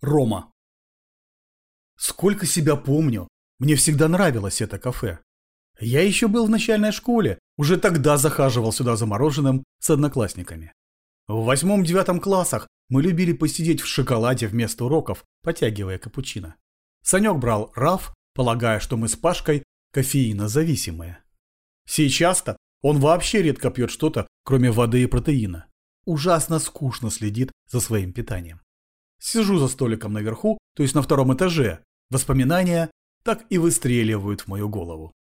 Рома. Сколько себя помню, мне всегда нравилось это кафе. Я еще был в начальной школе, уже тогда захаживал сюда за мороженым с одноклассниками. В восьмом-девятом классах мы любили посидеть в шоколаде вместо уроков, потягивая капучино. Санек брал раф, полагая, что мы с Пашкой кофеинозависимые. Сейчас-то он вообще редко пьет что-то, кроме воды и протеина. Ужасно скучно следит за своим питанием. Сижу за столиком наверху, то есть на втором этаже. Воспоминания так и выстреливают в мою голову.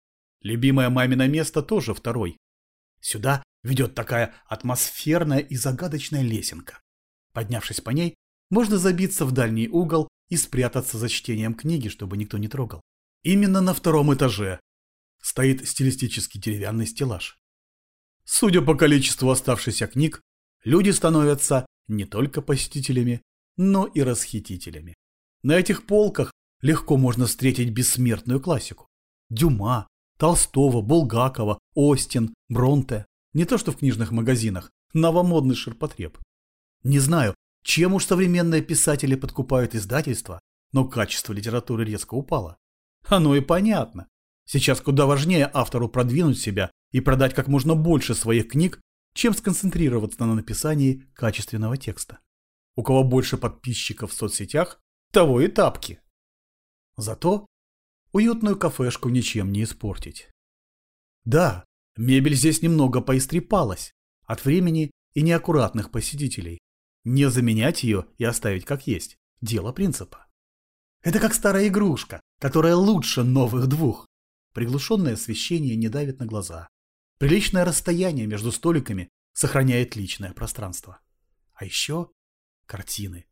Любимое мамино место тоже второй. Сюда ведет такая атмосферная и загадочная лесенка. Поднявшись по ней, можно забиться в дальний угол и спрятаться за чтением книги, чтобы никто не трогал. Именно на втором этаже стоит стилистический деревянный стеллаж. Судя по количеству оставшихся книг, люди становятся не только посетителями, но и расхитителями. На этих полках легко можно встретить бессмертную классику. Дюма, Толстого, Булгакова, Остин, Бронте. Не то что в книжных магазинах, новомодный ширпотреб. Не знаю, чем уж современные писатели подкупают издательства, но качество литературы резко упало. Оно и понятно. Сейчас куда важнее автору продвинуть себя и продать как можно больше своих книг, чем сконцентрироваться на написании качественного текста. У кого больше подписчиков в соцсетях, того и тапки. Зато уютную кафешку ничем не испортить. Да, мебель здесь немного поистрепалась от времени и неаккуратных посетителей. Не заменять ее и оставить как есть – дело принципа. Это как старая игрушка, которая лучше новых двух. Приглушенное освещение не давит на глаза. Приличное расстояние между столиками сохраняет личное пространство. А еще картины.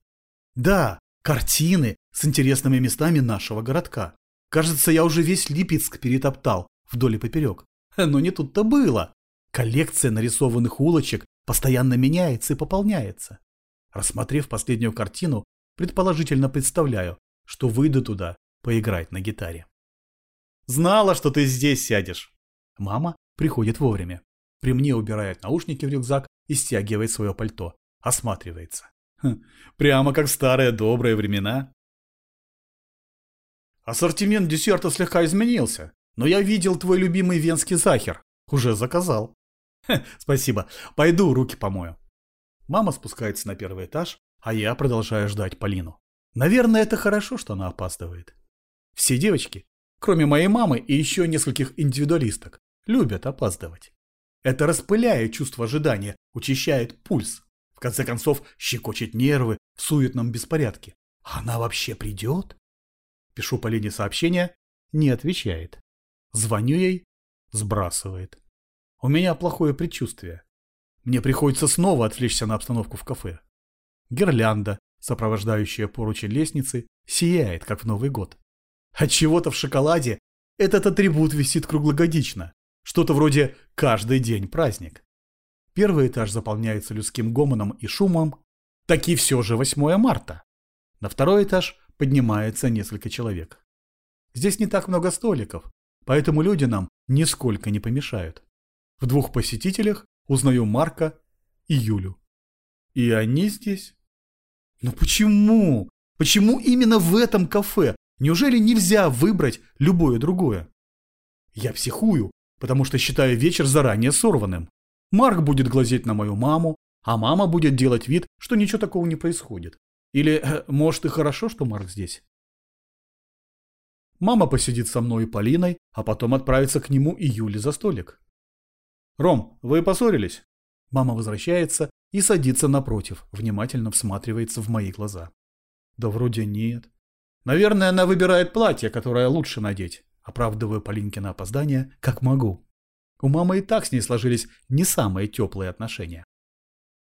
Да, картины с интересными местами нашего городка. Кажется, я уже весь Липецк перетоптал вдоль и поперек. Но не тут-то было. Коллекция нарисованных улочек постоянно меняется и пополняется. Рассмотрев последнюю картину, предположительно представляю, что выйду туда поиграть на гитаре. «Знала, что ты здесь сядешь!» Мама приходит вовремя. При мне убирает наушники в рюкзак и стягивает свое пальто. Осматривается. Хм, прямо как в старые добрые времена. Ассортимент десерта слегка изменился, но я видел твой любимый венский захер. Уже заказал. Хе, спасибо. Пойду руки помою. Мама спускается на первый этаж, а я продолжаю ждать Полину. Наверное, это хорошо, что она опаздывает. Все девочки, кроме моей мамы и еще нескольких индивидуалисток, любят опаздывать. Это распыляет чувство ожидания, учащает пульс. В конце концов, щекочет нервы в суетном беспорядке. Она вообще придет? Пишу Полине сообщение, не отвечает. Звоню ей, сбрасывает. У меня плохое предчувствие. Мне приходится снова отвлечься на обстановку в кафе. Гирлянда, сопровождающая поручень лестницы, сияет, как в Новый год. От чего-то в шоколаде этот атрибут висит круглогодично. Что-то вроде «каждый день праздник». Первый этаж заполняется людским гомоном и шумом. Таки все же 8 марта. На второй этаж поднимается несколько человек. Здесь не так много столиков, поэтому люди нам нисколько не помешают. В двух посетителях узнаю Марка и Юлю. И они здесь? Но почему? Почему именно в этом кафе? Неужели нельзя выбрать любое другое? Я психую, потому что считаю вечер заранее сорванным. Марк будет глазеть на мою маму, а мама будет делать вид, что ничего такого не происходит. Или, э, может, и хорошо, что Марк здесь? Мама посидит со мной и Полиной, а потом отправится к нему и Юле за столик. «Ром, вы поссорились?» Мама возвращается и садится напротив, внимательно всматривается в мои глаза. «Да вроде нет». «Наверное, она выбирает платье, которое лучше надеть», оправдываю Полинкина опоздание, как могу. У мамы и так с ней сложились не самые теплые отношения.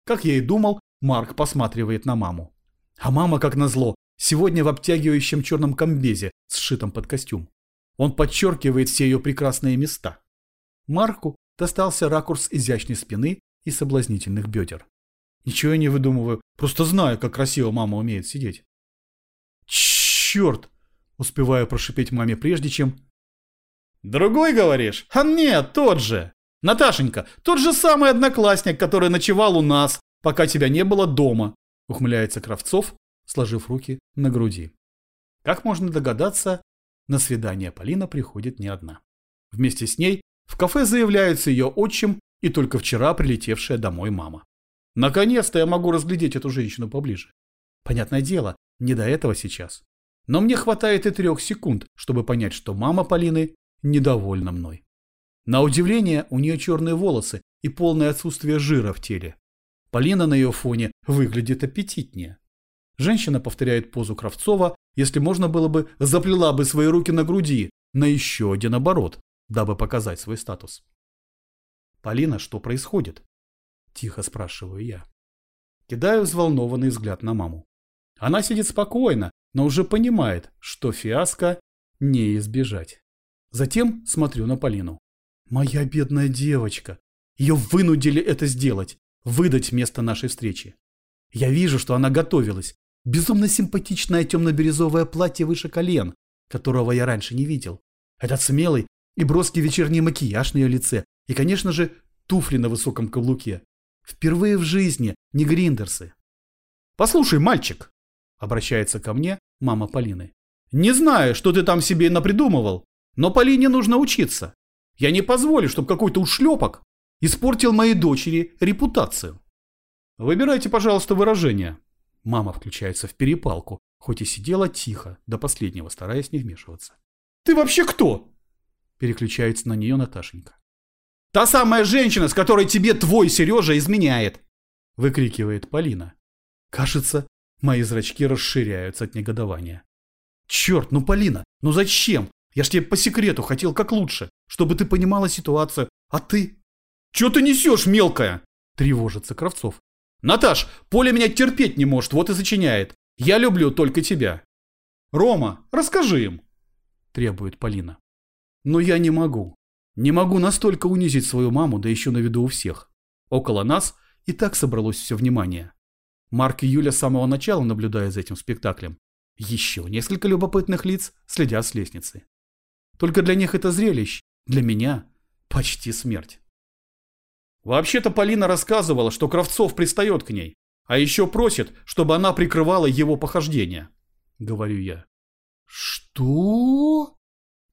Как я и думал, Марк посматривает на маму. А мама, как назло, сегодня в обтягивающем черном комбезе, сшитом под костюм. Он подчеркивает все ее прекрасные места. Марку достался ракурс изящной спины и соблазнительных бедер. Ничего я не выдумываю, просто знаю, как красиво мама умеет сидеть. Черт! Успеваю прошипеть маме прежде, чем... Другой, говоришь? А нет, тот же. Наташенька, тот же самый одноклассник, который ночевал у нас, пока тебя не было дома ухмыляется Кравцов, сложив руки на груди. Как можно догадаться, на свидание Полина приходит не одна. Вместе с ней в кафе заявляется ее отчим и только вчера прилетевшая домой мама. Наконец-то я могу разглядеть эту женщину поближе. Понятное дело, не до этого сейчас. Но мне хватает и трех секунд, чтобы понять, что мама Полины недовольна мной. На удивление, у нее черные волосы и полное отсутствие жира в теле. Полина на ее фоне выглядит аппетитнее. Женщина повторяет позу Кравцова, если можно было бы, заплела бы свои руки на груди, на еще один оборот, дабы показать свой статус. «Полина, что происходит?» – тихо спрашиваю я. Кидаю взволнованный взгляд на маму. Она сидит спокойно, но уже понимает, что фиаско не избежать. Затем смотрю на Полину. Моя бедная девочка. Ее вынудили это сделать, выдать место нашей встречи. Я вижу, что она готовилась. Безумно симпатичное темно-бирюзовое платье выше колен, которого я раньше не видел. Этот смелый и броский вечерний макияж на ее лице. И, конечно же, туфли на высоком каблуке. Впервые в жизни не гриндерсы. «Послушай, мальчик!» – обращается ко мне мама Полины. «Не знаю, что ты там себе напридумывал, но Полине нужно учиться. Я не позволю, чтобы какой-то ушлепок испортил моей дочери репутацию. Выбирайте, пожалуйста, выражение. Мама включается в перепалку, хоть и сидела тихо, до последнего, стараясь не вмешиваться. «Ты вообще кто?» Переключается на нее Наташенька. «Та самая женщина, с которой тебе твой Сережа изменяет!» Выкрикивает Полина. Кажется, мои зрачки расширяются от негодования. «Черт, ну Полина, ну зачем? Я ж тебе по секрету хотел как лучше, чтобы ты понимала ситуацию, а ты...» «Че ты несешь, мелкая?» Тревожится Кравцов. «Наташ, Поля меня терпеть не может, вот и сочиняет. Я люблю только тебя». «Рома, расскажи им», требует Полина. Но я не могу. Не могу настолько унизить свою маму, да еще на виду у всех. Около нас и так собралось все внимание. Марк и Юля с самого начала наблюдают за этим спектаклем. Еще несколько любопытных лиц следят с лестницы. Только для них это зрелище, для меня почти смерть. Вообще-то Полина рассказывала, что Кравцов пристает к ней, а еще просит, чтобы она прикрывала его похождения. Говорю я. Что?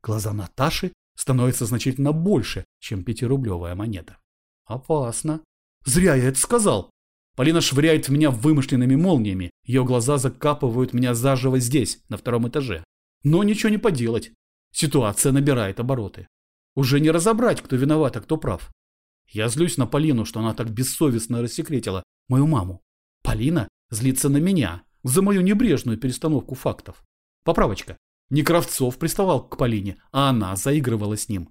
Глаза Наташи становятся значительно больше, чем пятирублевая монета. Опасно. Зря я это сказал. Полина швыряет в меня вымышленными молниями. Ее глаза закапывают меня заживо здесь, на втором этаже. Но ничего не поделать. Ситуация набирает обороты. Уже не разобрать, кто виноват, а кто прав. Я злюсь на Полину, что она так бессовестно рассекретила мою маму. Полина злится на меня за мою небрежную перестановку фактов. Поправочка. Не Кравцов приставал к Полине, а она заигрывала с ним.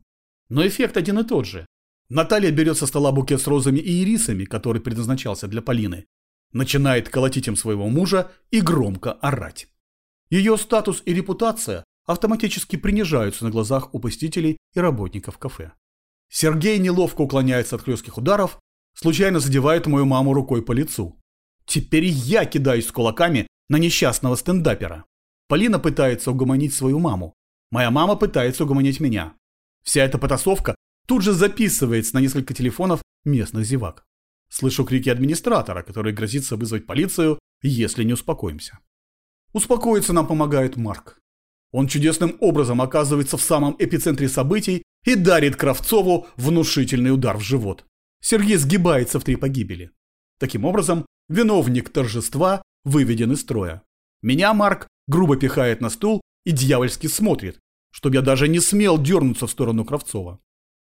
Но эффект один и тот же. Наталья берет со стола букет с розами и ирисами, который предназначался для Полины. Начинает колотить им своего мужа и громко орать. Ее статус и репутация автоматически принижаются на глазах у посетителей и работников кафе. Сергей неловко уклоняется от хлестких ударов, случайно задевает мою маму рукой по лицу. Теперь я кидаюсь с кулаками на несчастного стендапера. Полина пытается угомонить свою маму. Моя мама пытается угомонить меня. Вся эта потасовка тут же записывается на несколько телефонов местных зевак. Слышу крики администратора, который грозится вызвать полицию, если не успокоимся. Успокоиться нам помогает Марк. Он чудесным образом оказывается в самом эпицентре событий и дарит Кравцову внушительный удар в живот. Сергей сгибается в три погибели. Таким образом, виновник торжества выведен из строя. Меня Марк грубо пихает на стул и дьявольски смотрит, чтобы я даже не смел дернуться в сторону Кравцова.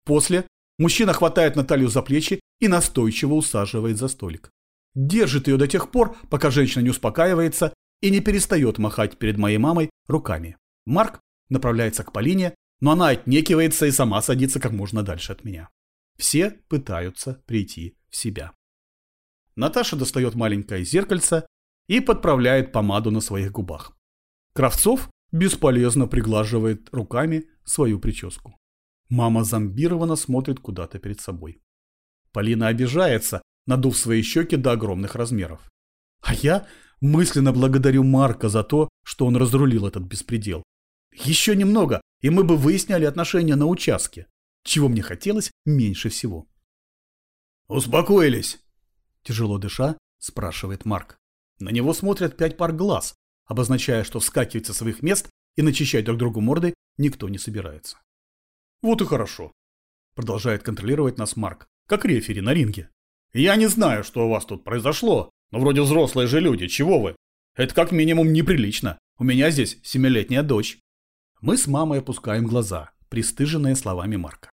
После мужчина хватает Наталью за плечи и настойчиво усаживает за столик. Держит ее до тех пор, пока женщина не успокаивается и не перестает махать перед моей мамой руками. Марк направляется к Полине, но она отнекивается и сама садится как можно дальше от меня. Все пытаются прийти в себя. Наташа достает маленькое зеркальце и подправляет помаду на своих губах. Кравцов бесполезно приглаживает руками свою прическу. Мама зомбированно смотрит куда-то перед собой. Полина обижается, надув свои щеки до огромных размеров. А я мысленно благодарю Марка за то, что он разрулил этот беспредел. Еще немного, и мы бы выясняли отношения на участке, чего мне хотелось меньше всего. «Успокоились?» – тяжело дыша, спрашивает Марк. На него смотрят пять пар глаз, обозначая, что вскакивать со своих мест и начищать друг другу морды никто не собирается. Вот и хорошо. Продолжает контролировать нас Марк, как рефери на ринге. Я не знаю, что у вас тут произошло, но вроде взрослые же люди, чего вы? Это как минимум неприлично. У меня здесь семилетняя дочь. Мы с мамой опускаем глаза, пристыженные словами Марка.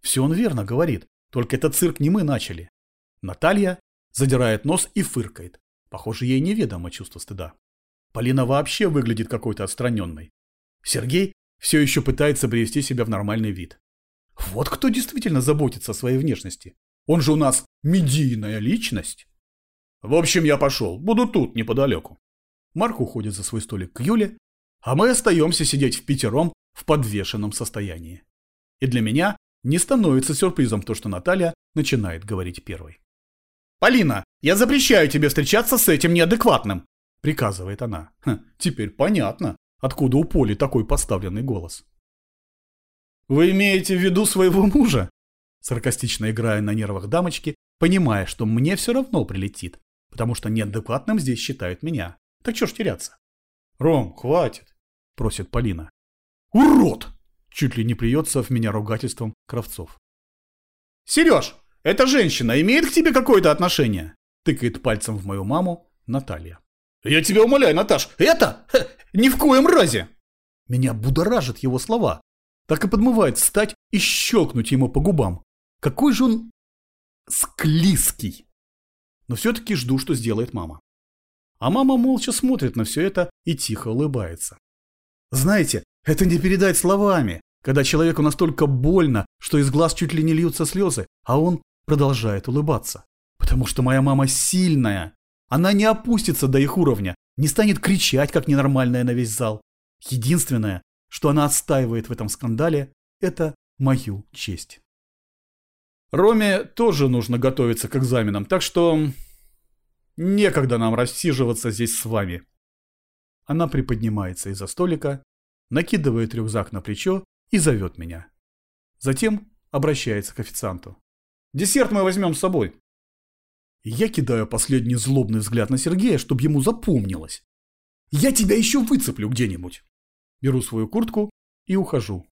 Все он верно говорит, только этот цирк не мы начали. Наталья задирает нос и фыркает. Похоже, ей неведомо чувство стыда. Полина вообще выглядит какой-то отстраненной. Сергей все еще пытается привести себя в нормальный вид. Вот кто действительно заботится о своей внешности. Он же у нас медийная личность. В общем, я пошел. Буду тут, неподалеку. Марк уходит за свой столик к Юле, а мы остаемся сидеть в пятером в подвешенном состоянии. И для меня не становится сюрпризом то, что Наталья начинает говорить первой. «Полина, я запрещаю тебе встречаться с этим неадекватным!» – приказывает она. Ха, теперь понятно, откуда у Поли такой поставленный голос. «Вы имеете в виду своего мужа?» Саркастично играя на нервах дамочки, понимая, что мне все равно прилетит, потому что неадекватным здесь считают меня. Так чё ж теряться? «Ром, хватит!» – просит Полина. «Урод!» – чуть ли не плюется в меня ругательством Кравцов. «Сереж, эта женщина имеет к тебе какое-то отношение?» – тыкает пальцем в мою маму Наталья. «Я тебя умоляю, Наташ, это ха, ни в коем разе!» Меня будоражат его слова. Так и подмывает встать и щелкнуть ему по губам. Какой же он склизкий. Но все-таки жду, что сделает мама. А мама молча смотрит на все это и тихо улыбается. Знаете, это не передать словами, когда человеку настолько больно, что из глаз чуть ли не льются слезы, а он продолжает улыбаться. Потому что моя мама сильная. Она не опустится до их уровня, не станет кричать, как ненормальная на весь зал. Единственное, что она отстаивает в этом скандале, это мою честь. Роме тоже нужно готовиться к экзаменам, так что некогда нам рассиживаться здесь с вами. Она приподнимается из-за столика, накидывает рюкзак на плечо и зовет меня. Затем обращается к официанту. «Десерт мы возьмем с собой». Я кидаю последний злобный взгляд на Сергея, чтобы ему запомнилось. «Я тебя еще выцеплю где-нибудь». Беру свою куртку и ухожу.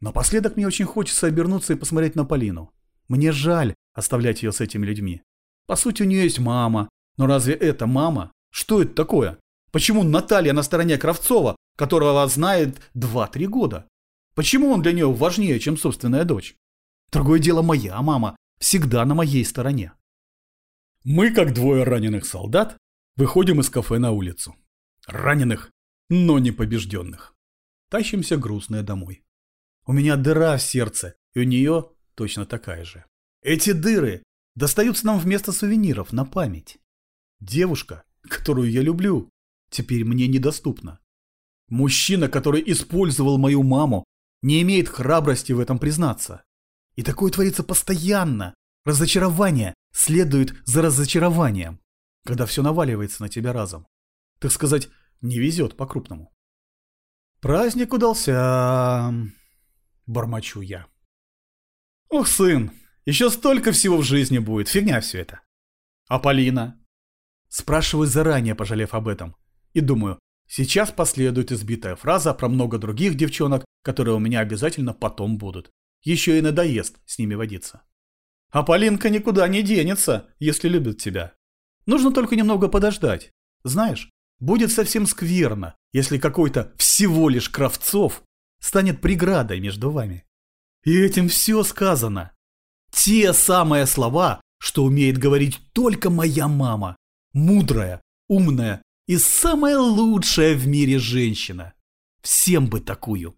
Напоследок мне очень хочется обернуться и посмотреть на Полину. Мне жаль оставлять ее с этими людьми. По сути, у нее есть мама. Но разве это мама? Что это такое? Почему Наталья на стороне Кравцова, которого знает 2-3 года? Почему он для нее важнее, чем собственная дочь? Другое дело моя мама, всегда на моей стороне. Мы, как двое раненых солдат, выходим из кафе на улицу. Раненых, но не побежденных. Тащимся грустные домой. У меня дыра в сердце, и у нее точно такая же. Эти дыры достаются нам вместо сувениров на память. Девушка, которую я люблю, теперь мне недоступна. Мужчина, который использовал мою маму, не имеет храбрости в этом признаться. И такое творится постоянно. Разочарование следует за разочарованием, когда все наваливается на тебя разом. Так сказать, не везет по-крупному. Праздник удался, бормочу я. Ох, сын, еще столько всего в жизни будет, фигня все это. А Полина? Спрашиваю заранее, пожалев об этом. И думаю, сейчас последует избитая фраза про много других девчонок, которые у меня обязательно потом будут. Еще и надоест с ними водиться. А Полинка никуда не денется, если любит тебя. Нужно только немного подождать. Знаешь, будет совсем скверно, если какой-то всего лишь Кравцов станет преградой между вами. И этим все сказано. Те самые слова, что умеет говорить только моя мама. Мудрая, умная и самая лучшая в мире женщина. Всем бы такую.